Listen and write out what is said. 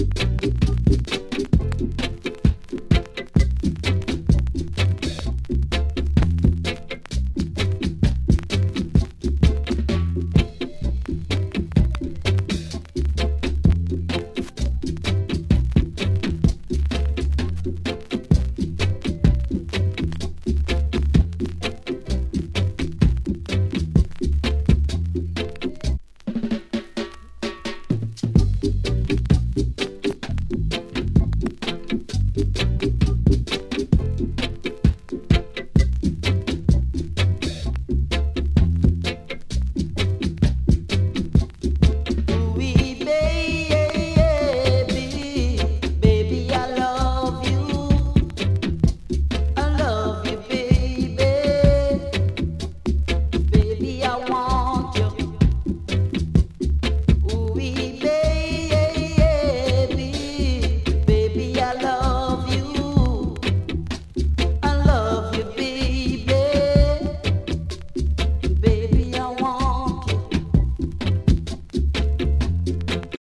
you.